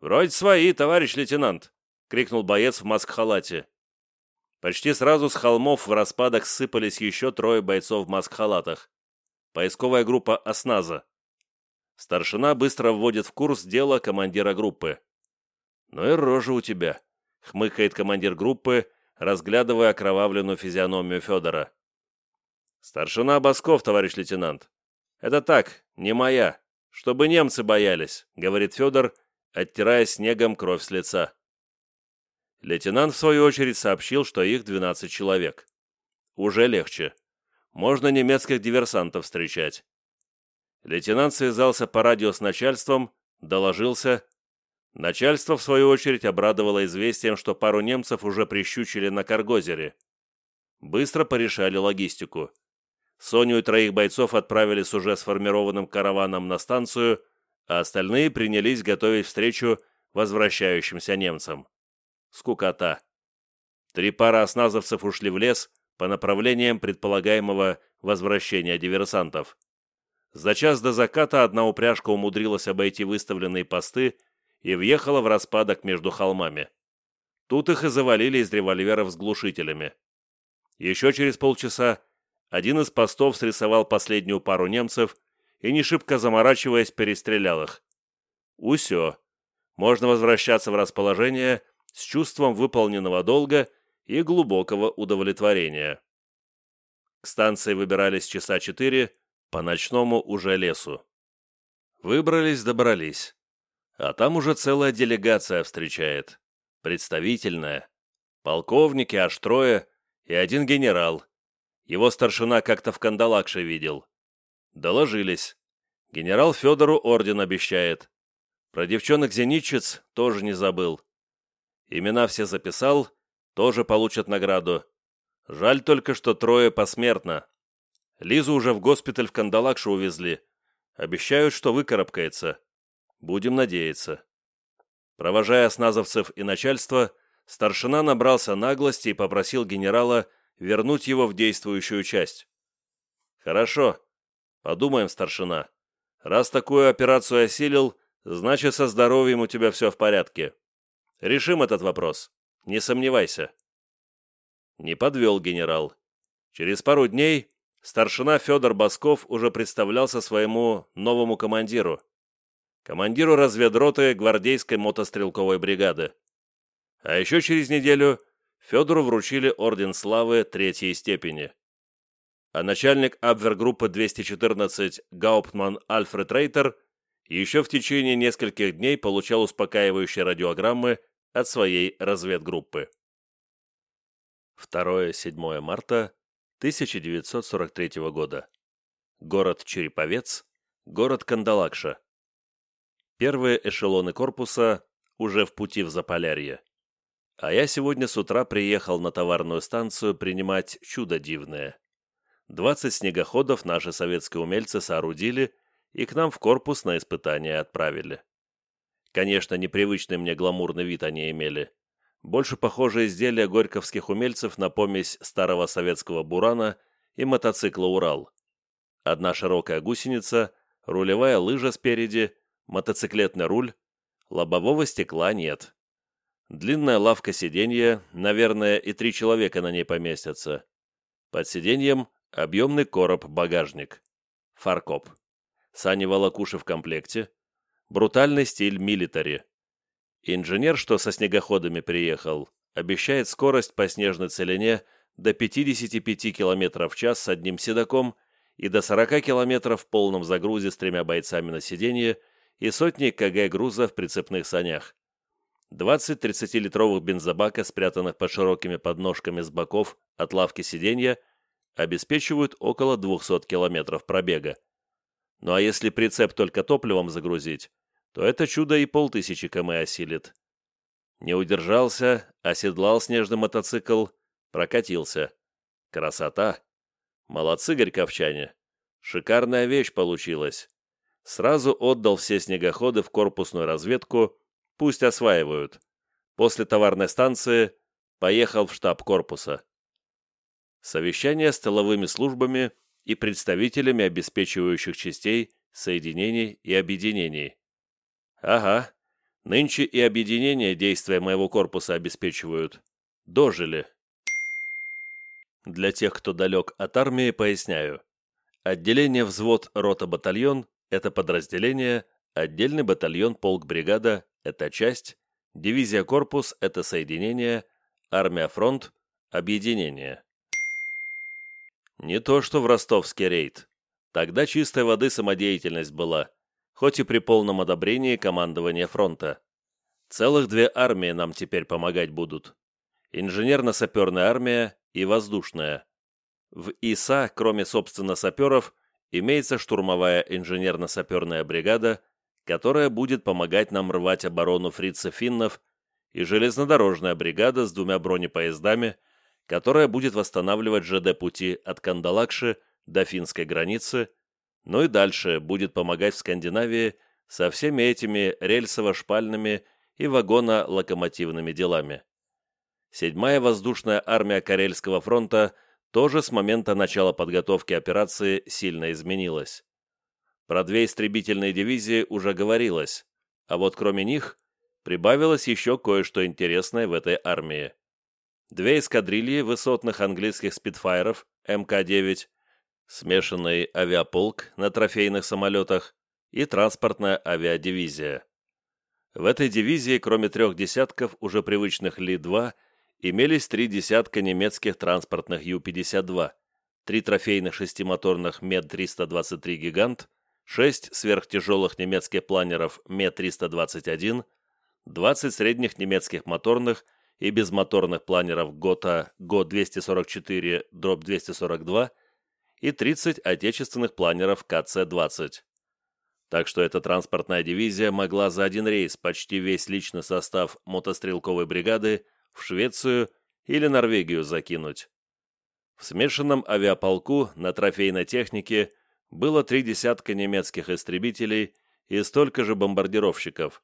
«Вроде свои, товарищ лейтенант!» — крикнул боец в маск-халате. Почти сразу с холмов в распадах сыпались еще трое бойцов в маск-халатах. Поисковая группа «Осназа». Старшина быстро вводит в курс дела командира группы. «Ну и рожа у тебя», — хмыкает командир группы, разглядывая окровавленную физиономию Федора. «Старшина Басков, товарищ лейтенант. Это так, не моя, чтобы немцы боялись», — говорит Федор, оттирая снегом кровь с лица. Лейтенант, в свою очередь, сообщил, что их 12 человек. Уже легче. Можно немецких диверсантов встречать. Лейтенант связался по радио с начальством, доложился. Начальство, в свою очередь, обрадовало известием, что пару немцев уже прищучили на Каргозере. Быстро порешали логистику. Соню и троих бойцов отправили с уже сформированным караваном на станцию, а остальные принялись готовить встречу возвращающимся немцам. Скукота. Три пары осназовцев ушли в лес по направлениям предполагаемого возвращения диверсантов. За час до заката одна упряжка умудрилась обойти выставленные посты и въехала в распадок между холмами. Тут их и завалили из револьверов с глушителями. Еще через полчаса один из постов срисовал последнюю пару немцев и, не шибко заморачиваясь, перестрелял их. Усё. Можно возвращаться в расположение с чувством выполненного долга и глубокого удовлетворения. К станции выбирались часа четыре, по ночному уже лесу. Выбрались, добрались. А там уже целая делегация встречает. Представительная. Полковники аж трое и один генерал. Его старшина как-то в кандалакше видел. Доложились. Генерал Федору орден обещает. Про девчонок-зенитчиц тоже не забыл. Имена все записал, тоже получат награду. Жаль только, что трое посмертно. Лизу уже в госпиталь в Кандалакшу увезли. Обещают, что выкарабкается. Будем надеяться. Провожая сназовцев и начальство, старшина набрался наглости и попросил генерала вернуть его в действующую часть. «Хорошо. Подумаем, старшина. Раз такую операцию осилил, значит, со здоровьем у тебя все в порядке. Решим этот вопрос. Не сомневайся. Не подвел генерал. Через пару дней старшина Федор Басков уже представлялся своему новому командиру. Командиру разведроты гвардейской мотострелковой бригады. А еще через неделю Федору вручили Орден Славы третьей степени. А начальник Абвергруппы 214 Гауптман Альфред Рейтер еще в течение нескольких дней получал успокаивающие радиограммы от своей разведгруппы. 2-7 марта 1943 года. Город Череповец, город Кандалакша. Первые эшелоны корпуса уже в пути в Заполярье. А я сегодня с утра приехал на товарную станцию принимать чудо дивное. 20 снегоходов наши советские умельцы соорудили и к нам в корпус на испытания отправили. Конечно, непривычный мне гламурный вид они имели. Больше похожие изделия горьковских умельцев на помесь старого советского «Бурана» и мотоцикла «Урал». Одна широкая гусеница, рулевая лыжа спереди, мотоциклетный руль, лобового стекла нет. Длинная лавка сиденья, наверное, и три человека на ней поместятся. Под сиденьем объемный короб-багажник. Фаркоп. Сани волокуши в комплекте, Брутальный стиль милитари. Инженер, что со снегоходами приехал, обещает скорость по снежной целине до 55 км в час с одним седаком и до 40 км в полном загрузе с тремя бойцами на сиденье и сотни кг груза в прицепных санях. 20 30-литровых бензобака, спрятанных под широкими подножками с боков от лавки сиденья, обеспечивают около 200 км пробега. Ну а если прицеп только топливом загрузить, то это чудо и полтысячи км осилит. Не удержался, оседлал снежный мотоцикл, прокатился. Красота! Молодцы горьковчане! Шикарная вещь получилась. Сразу отдал все снегоходы в корпусную разведку, пусть осваивают. После товарной станции поехал в штаб корпуса. Совещание с тыловыми службами и представителями обеспечивающих частей, соединений и объединений. Ага, Нынче и объединение действия моего корпуса обеспечивают. Дожили. Для тех, кто далек от армии, поясняю. Отделение взвод рота-батальон – это подразделение, отдельный батальон полк-бригада – это часть, дивизия корпус – это соединение, армия-фронт – объединение. Не то, что в ростовский рейд. Тогда чистой воды самодеятельность была, хоть и при полном одобрении командования фронта. Целых две армии нам теперь помогать будут. Инженерно-саперная армия и воздушная. В ИСА, кроме, собственно, саперов, имеется штурмовая инженерно-саперная бригада, которая будет помогать нам рвать оборону фрица-финнов, и железнодорожная бригада с двумя бронепоездами, которая будет восстанавливать ЖД-пути от Кандалакши до финской границы, ну и дальше будет помогать в Скандинавии со всеми этими рельсово-шпальными и вагоно-локомотивными делами. Седьмая воздушная армия Карельского фронта тоже с момента начала подготовки операции сильно изменилась. Про две истребительные дивизии уже говорилось, а вот кроме них прибавилось еще кое-что интересное в этой армии. Две эскадрильи высотных английских спидфайров МК-9 смешанный авиаполк на трофейных самолетах и транспортная авиадивизия. В этой дивизии, кроме трех десятков уже привычных Ли-2, имелись три десятка немецких транспортных Ю-52, три трофейных шестимоторных МЕД-323 «Гигант», шесть сверхтяжелых немецких планеров МЕ-321, 20 средних немецких моторных и безмоторных планеров ГОТА ГО-244-242 и 30 отечественных планеров КЦ-20. Так что эта транспортная дивизия могла за один рейс почти весь личный состав мотострелковой бригады в Швецию или Норвегию закинуть. В смешанном авиаполку на трофейной технике было три десятка немецких истребителей и столько же бомбардировщиков.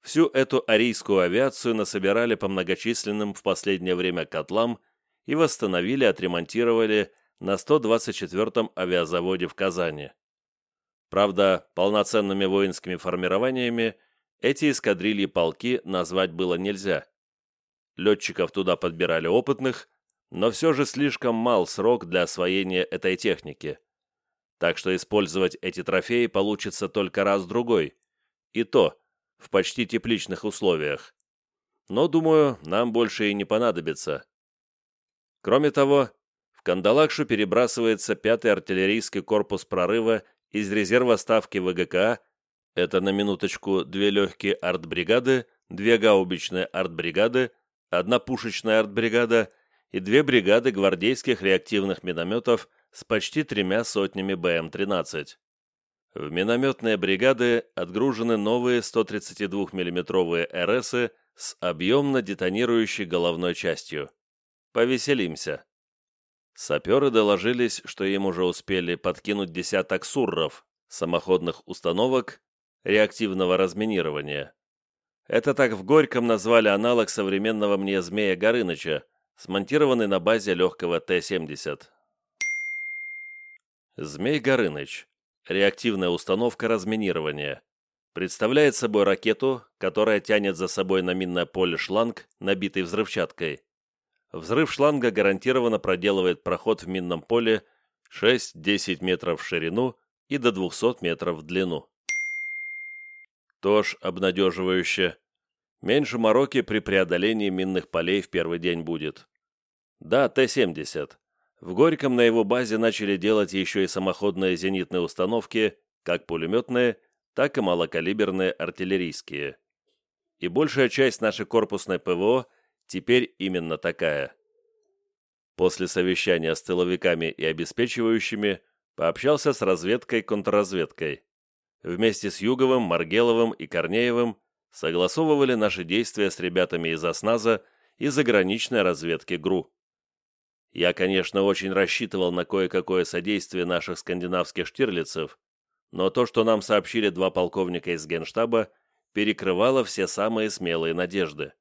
Всю эту арийскую авиацию насобирали по многочисленным в последнее время котлам и восстановили, отремонтировали на 124-м авиазаводе в Казани. Правда, полноценными воинскими формированиями эти эскадрильи-полки назвать было нельзя. Летчиков туда подбирали опытных, но все же слишком мал срок для освоения этой техники. Так что использовать эти трофеи получится только раз-другой, и то в почти тепличных условиях. Но, думаю, нам больше и не понадобится. Кроме того, Кандалакшу перебрасывается 5-й артиллерийский корпус прорыва из резерва ставки ВГК, это на минуточку две легкие артбригады, две гаубичные артбригады, одна пушечная артбригада и две бригады гвардейских реактивных минометов с почти тремя сотнями БМ-13. В минометные бригады отгружены новые 132 миллиметровые РСы с объемно детонирующей головной частью. Повеселимся. Саперы доложились, что им уже успели подкинуть десяток сурров, самоходных установок реактивного разминирования. Это так в Горьком назвали аналог современного мне «Змея Горыныча», смонтированный на базе легкого Т-70. «Змей Горыныч» – реактивная установка разминирования. Представляет собой ракету, которая тянет за собой на минное поле шланг, набитый взрывчаткой. Взрыв шланга гарантированно проделывает проход в минном поле 6-10 метров в ширину и до 200 метров в длину. Тоже обнадеживающе. Меньше мороки при преодолении минных полей в первый день будет. Да, Т-70. В Горьком на его базе начали делать еще и самоходные зенитные установки, как пулеметные, так и малокалиберные артиллерийские. И большая часть нашей корпусной ПВО – теперь именно такая. После совещания с тыловиками и обеспечивающими пообщался с разведкой-контрразведкой. Вместе с Юговым, Маргеловым и Корнеевым согласовывали наши действия с ребятами из ОСНАЗа и заграничной разведки ГРУ. Я, конечно, очень рассчитывал на кое-какое содействие наших скандинавских штирлицев, но то, что нам сообщили два полковника из Генштаба, перекрывало все самые смелые надежды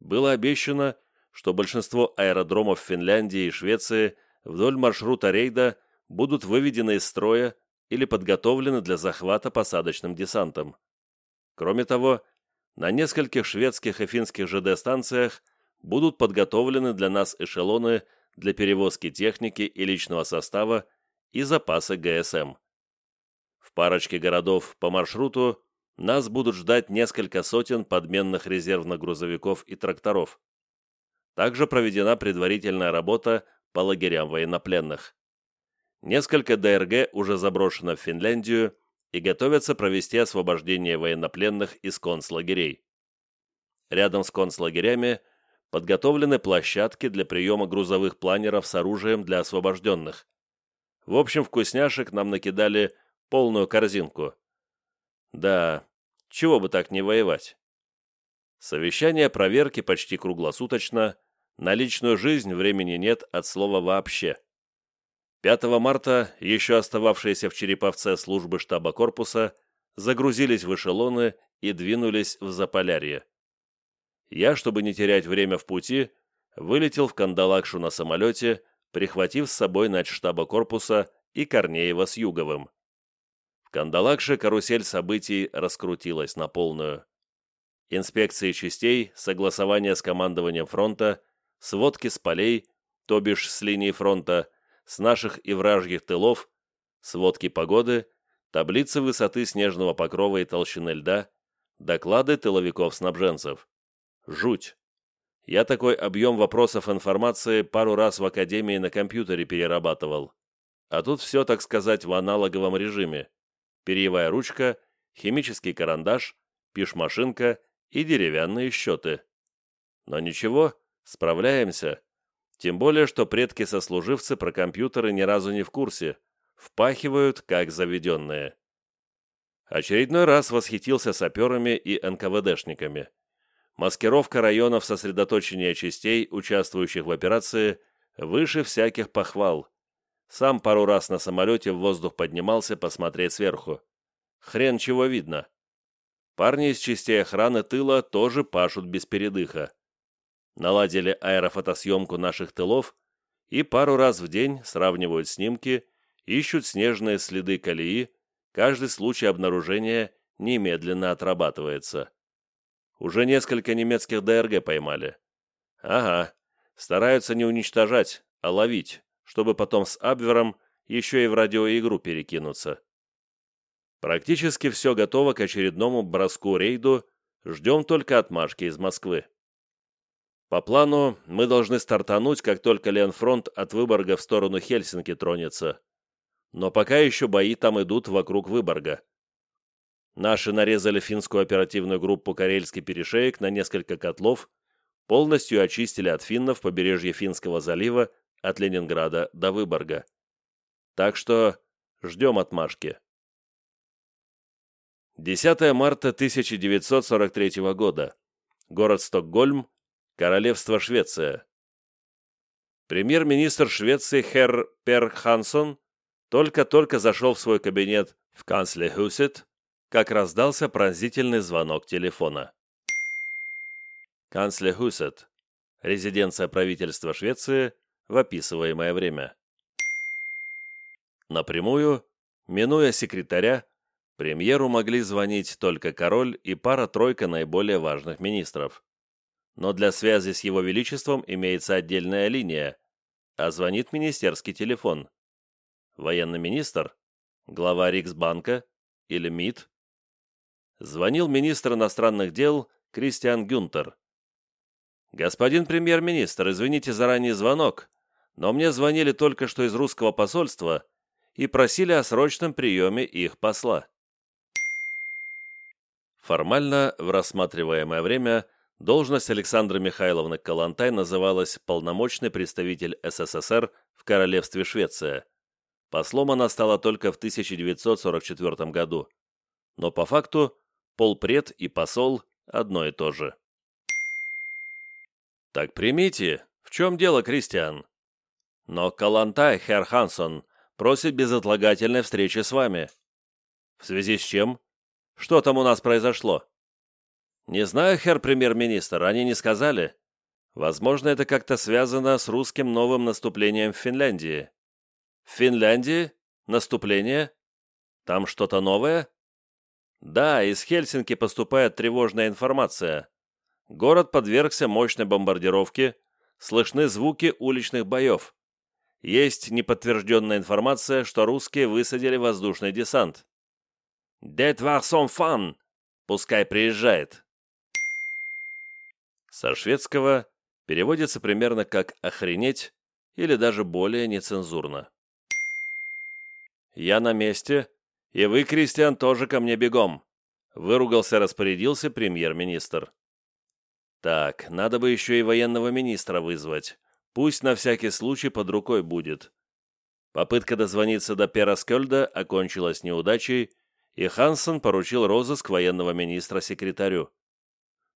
было обещано, что большинство аэродромов Финляндии и Швеции вдоль маршрута рейда будут выведены из строя или подготовлены для захвата посадочным десантом. Кроме того, на нескольких шведских и финских ЖД-станциях будут подготовлены для нас эшелоны для перевозки техники и личного состава и запасы ГСМ. В парочке городов по маршруту нас будут ждать несколько сотен подменных резервных грузовиков и тракторов. Также проведена предварительная работа по лагерям военнопленных. Несколько ДРГ уже заброшено в Финляндию и готовятся провести освобождение военнопленных из концлагерей. Рядом с концлагерями подготовлены площадки для приема грузовых планеров с оружием для освобожденных. В общем, вкусняшек нам накидали полную корзинку. Да, чего бы так не воевать. Совещание проверки почти круглосуточно, на личную жизнь времени нет от слова «вообще». 5 марта еще остававшиеся в Череповце службы штаба корпуса загрузились в эшелоны и двинулись в Заполярье. Я, чтобы не терять время в пути, вылетел в Кандалакшу на самолете, прихватив с собой штаба корпуса и Корнеева с Юговым. Кандалакше карусель событий раскрутилась на полную. Инспекции частей, согласование с командованием фронта – сводки с полей, то бишь с линии фронта, с наших и вражьих тылов, сводки погоды, таблицы высоты снежного покрова и толщины льда, доклады тыловиков-снабженцев. Жуть! Я такой объем вопросов информации пару раз в академии на компьютере перерабатывал. А тут все, так сказать, в аналоговом режиме. Перьевая ручка, химический карандаш, пишмашинка и деревянные счеты. Но ничего, Справляемся. Тем более, что предки-сослуживцы про компьютеры ни разу не в курсе. Впахивают, как заведенные. Очередной раз восхитился саперами и НКВДшниками. Маскировка районов сосредоточения частей, участвующих в операции, выше всяких похвал. Сам пару раз на самолете в воздух поднимался посмотреть сверху. Хрен чего видно. Парни из частей охраны тыла тоже пашут без передыха наладили аэрофотосъемку наших тылов и пару раз в день сравнивают снимки, ищут снежные следы колеи, каждый случай обнаружения немедленно отрабатывается. Уже несколько немецких ДРГ поймали. Ага, стараются не уничтожать, а ловить, чтобы потом с Абвером еще и в радиоигру перекинуться. Практически все готово к очередному броску-рейду, ждем только отмашки из Москвы. По плану, мы должны стартануть, как только Ленфронт от Выборга в сторону Хельсинки тронется. Но пока еще бои там идут вокруг Выборга. Наши нарезали финскую оперативную группу «Карельский перешеек» на несколько котлов, полностью очистили от финнов побережье Финского залива от Ленинграда до Выборга. Так что ждем отмашки. 10 марта 1943 года. Город Стокгольм, Королевство Швеция. Премьер-министр Швеции Херр Пер Хансон только-только зашел в свой кабинет в Канцлерхусет, как раздался пронзительный звонок телефона. Канцлерхусет – резиденция правительства Швеции в описываемое время. Напрямую, минуя секретаря, премьеру могли звонить только король и пара-тройка наиболее важных министров но для связи с его величеством имеется отдельная линия, а звонит министерский телефон. Военный министр? Глава Риксбанка? Или МИД? Звонил министр иностранных дел Кристиан Гюнтер. «Господин премьер-министр, извините за ранний звонок, но мне звонили только что из русского посольства и просили о срочном приеме их посла». Формально, в рассматриваемое время, Должность Александры Михайловны Калантай называлась «Полномочный представитель СССР в Королевстве Швеция». Послом она стала только в 1944 году. Но по факту полпред и посол одно и то же. «Так примите, в чем дело, Кристиан?» «Но Калантай, Херр Хансон, просит безотлагательной встречи с вами». «В связи с чем? Что там у нас произошло?» «Не знаю, хер премьер-министр, они не сказали. Возможно, это как-то связано с русским новым наступлением в Финляндии». «В Финляндии? Наступление? Там что-то новое?» Да, из Хельсинки поступает тревожная информация. Город подвергся мощной бомбардировке, слышны звуки уличных боев. Есть неподтвержденная информация, что русские высадили воздушный десант. «Det var som fan!» Пускай приезжает. Со шведского переводится примерно как «охренеть» или даже более нецензурно. «Я на месте, и вы, Кристиан, тоже ко мне бегом», выругался, распорядился премьер-министр. «Так, надо бы еще и военного министра вызвать. Пусть на всякий случай под рукой будет». Попытка дозвониться до Пера Скельда окончилась неудачей, и Хансен поручил розыск военного министра секретарю.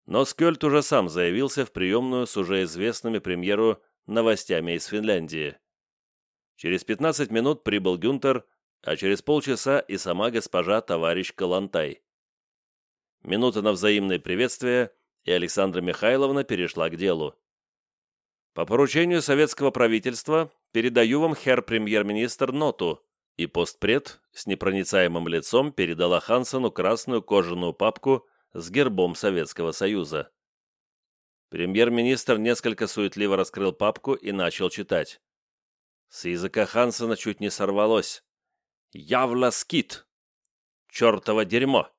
Но Скельд уже сам заявился в приемную с уже известными премьеру новостями из Финляндии. Через 15 минут прибыл Гюнтер, а через полчаса и сама госпожа товарищ Калантай. Минута на взаимные приветствия, и Александра Михайловна перешла к делу. По поручению советского правительства передаю вам, хер премьер-министр, ноту, и постпред с непроницаемым лицом передала Хансену красную кожаную папку с гербом Советского Союза. Премьер-министр несколько суетливо раскрыл папку и начал читать. С языка Хансена чуть не сорвалось. «Явла скит! Чертово дерьмо!»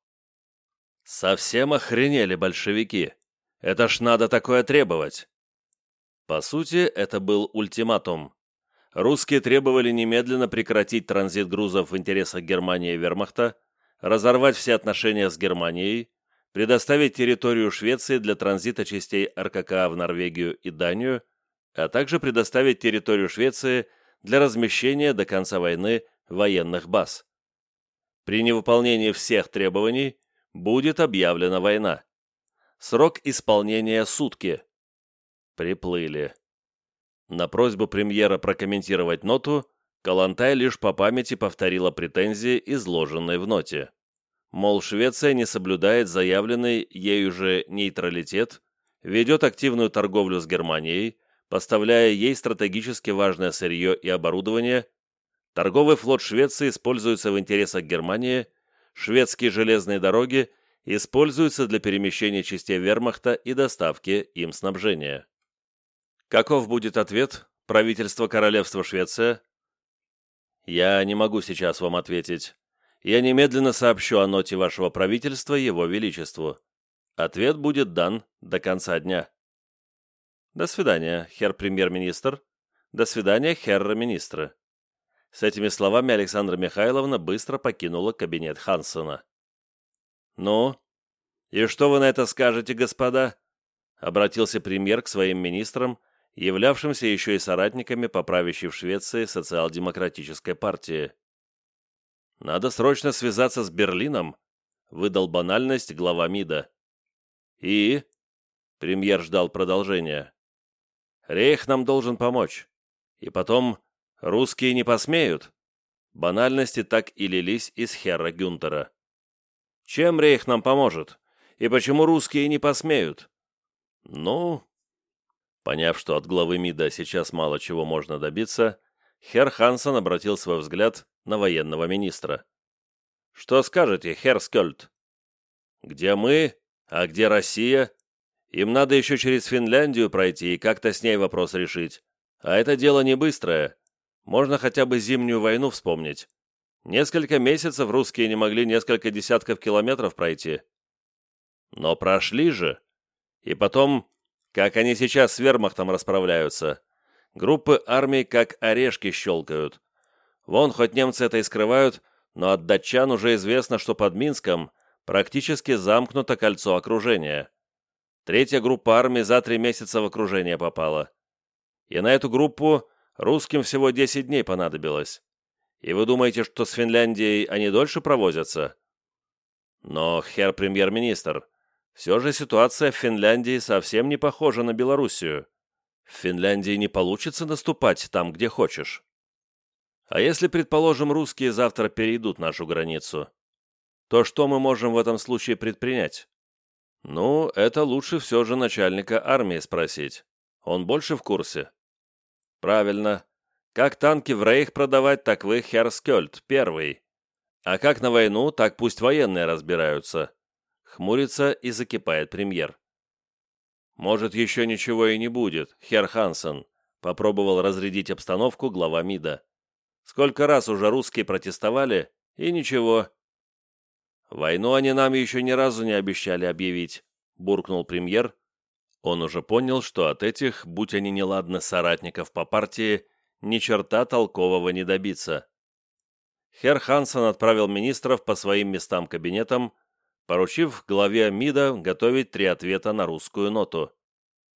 Совсем охренели большевики. Это ж надо такое требовать. По сути, это был ультиматум русские требовали немедленно прекратить транзит грузов в интересах Германии и Вермахта, разорвать все отношения с Германией, предоставить территорию Швеции для транзита частей РКК в Норвегию и Данию, а также предоставить территорию Швеции для размещения до конца войны военных баз. При невыполнении всех требований будет объявлена война. Срок исполнения сутки. Приплыли. На просьбу премьера прокомментировать ноту, Калантай лишь по памяти повторила претензии, изложенные в ноте. Мол, Швеция не соблюдает заявленный ею же нейтралитет, ведет активную торговлю с Германией, поставляя ей стратегически важное сырье и оборудование, торговый флот Швеции используется в интересах Германии, шведские железные дороги используются для перемещения частей вермахта и доставки им снабжения. Каков будет ответ правительства Королевства Швеция? Я не могу сейчас вам ответить. Я немедленно сообщу о ноте вашего правительства Его Величеству. Ответ будет дан до конца дня. До свидания, хер премьер-министр. До свидания, херра министры. С этими словами Александра Михайловна быстро покинула кабинет Хансена. «Ну, и что вы на это скажете, господа?» Обратился премьер к своим министрам, являвшимся еще и соратниками по правящей в Швеции социал-демократической партии. «Надо срочно связаться с Берлином», — выдал банальность глава МИДа. «И?» — премьер ждал продолжения. «Рейх нам должен помочь. И потом, русские не посмеют». Банальности так и лились из Херра Гюнтера. «Чем Рейх нам поможет? И почему русские не посмеют?» «Ну, Поняв, что от главы МИДа сейчас мало чего можно добиться, Хер Хансен обратил свой взгляд на военного министра. «Что скажете, Хер Скёльд?» «Где мы? А где Россия? Им надо еще через Финляндию пройти и как-то с ней вопрос решить. А это дело не быстрое. Можно хотя бы зимнюю войну вспомнить. Несколько месяцев русские не могли несколько десятков километров пройти. Но прошли же. И потом как они сейчас с вермахтом расправляются. Группы армий как орешки щелкают. Вон, хоть немцы это и скрывают, но от датчан уже известно, что под Минском практически замкнуто кольцо окружения. Третья группа армий за три месяца в окружение попала. И на эту группу русским всего 10 дней понадобилось. И вы думаете, что с Финляндией они дольше провозятся? Но, хер премьер-министр, все же ситуация в Финляндии совсем не похожа на Белоруссию. В Финляндии не получится наступать там, где хочешь. А если, предположим, русские завтра перейдут нашу границу, то что мы можем в этом случае предпринять? Ну, это лучше все же начальника армии спросить. Он больше в курсе. Правильно. Как танки в Рейх продавать, так вы Херскёльд, первый. А как на войну, так пусть военные разбираются. Хмурится и закипает премьер. Может, еще ничего и не будет, хер Хансен, попробовал разрядить обстановку глава МИДа. Сколько раз уже русские протестовали, и ничего. Войну они нам еще ни разу не обещали объявить, буркнул премьер. Он уже понял, что от этих, будь они неладны соратников по партии, ни черта толкового не добиться. Хер Хансен отправил министров по своим местам кабинетам, поручив главе МИДа готовить три ответа на русскую ноту.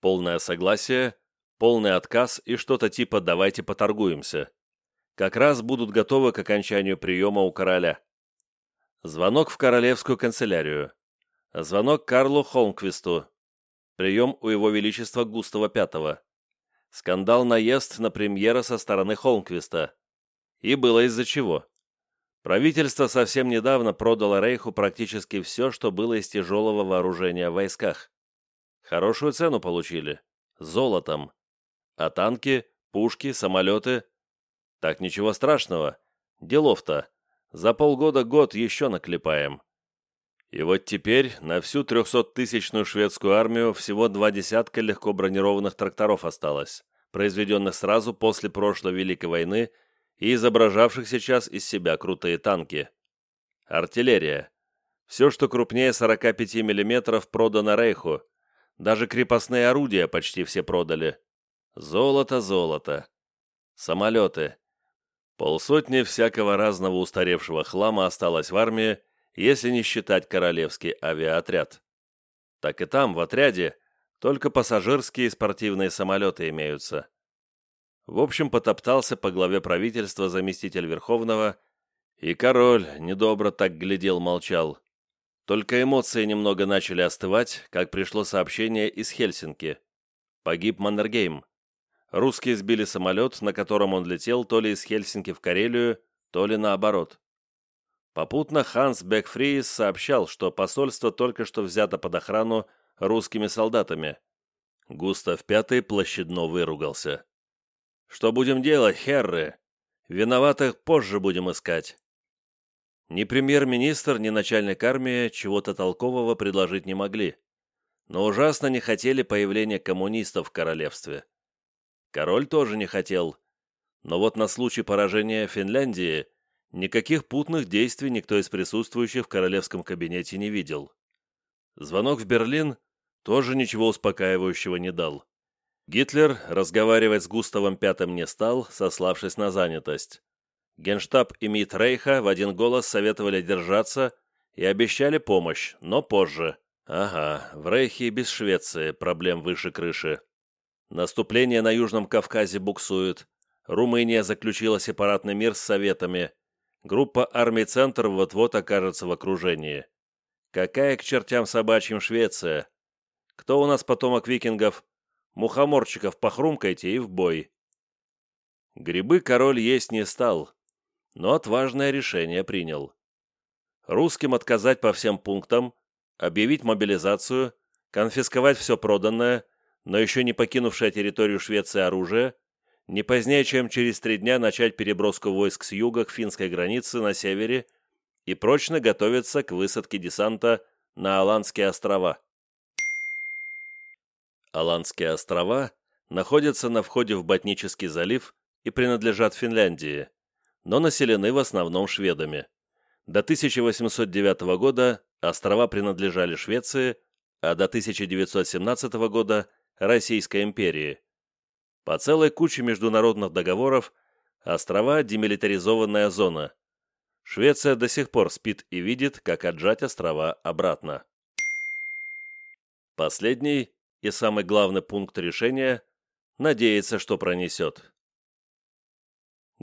Полное согласие, полный отказ и что-то типа «давайте поторгуемся». Как раз будут готовы к окончанию приема у короля. Звонок в королевскую канцелярию. Звонок Карлу Холмквисту. Прием у его величества Густава V. Скандал-наезд на премьера со стороны Холмквиста. И было из-за чего. Правительство совсем недавно продало Рейху практически все, что было из тяжелого вооружения в войсках. Хорошую цену получили. Золотом. А танки, пушки, самолеты? Так ничего страшного. Делов-то. За полгода-год еще наклепаем. И вот теперь на всю 300-тысячную шведскую армию всего два десятка легко бронированных тракторов осталось, произведенных сразу после прошлой Великой войны и изображавших сейчас из себя крутые танки. Артиллерия. Все, что крупнее 45 мм, продано Рейху. Даже крепостные орудия почти все продали. Золото, золото. Самолеты. Полсотни всякого разного устаревшего хлама осталось в армии, если не считать королевский авиаотряд. Так и там, в отряде, только пассажирские и спортивные самолеты имеются. В общем, потоптался по главе правительства заместитель Верховного, и король недобро так глядел, молчал. Только эмоции немного начали остывать, как пришло сообщение из Хельсинки. Погиб Маннергейм. Русские сбили самолет, на котором он летел то ли из Хельсинки в Карелию, то ли наоборот. Попутно Ханс Бекфриис сообщал, что посольство только что взято под охрану русскими солдатами. Густав Пятый площадно выругался. «Что будем делать, херры? Виноватых позже будем искать». Ни премьер-министр, ни начальник армии чего-то толкового предложить не могли, но ужасно не хотели появления коммунистов в королевстве. Король тоже не хотел, но вот на случай поражения Финляндии Никаких путных действий никто из присутствующих в королевском кабинете не видел. Звонок в Берлин тоже ничего успокаивающего не дал. Гитлер разговаривать с Густавом Пятым не стал, сославшись на занятость. Генштаб и МИД Рейха в один голос советовали держаться и обещали помощь, но позже. Ага, в Рейхе и без Швеции проблем выше крыши. Наступление на Южном Кавказе буксует. Румыния заключила сепаратный мир с Советами – Группа армий «Центр» вот-вот окажется в окружении. Какая к чертям собачьим Швеция? Кто у нас потомок викингов? Мухоморчиков похрумкайте и в бой. Грибы король есть не стал, но отважное решение принял. Русским отказать по всем пунктам, объявить мобилизацию, конфисковать все проданное, но еще не покинувшее территорию Швеции оружие, не позднее, чем через три дня начать переброску войск с юга к финской границе на севере и прочно готовиться к высадке десанта на Аландские острова. Аландские острова находятся на входе в Ботнический залив и принадлежат Финляндии, но населены в основном шведами. До 1809 года острова принадлежали Швеции, а до 1917 года – Российской империи. По целой куче международных договоров острова – демилитаризованная зона. Швеция до сих пор спит и видит, как отжать острова обратно. Последний и самый главный пункт решения – надеяться, что пронесет.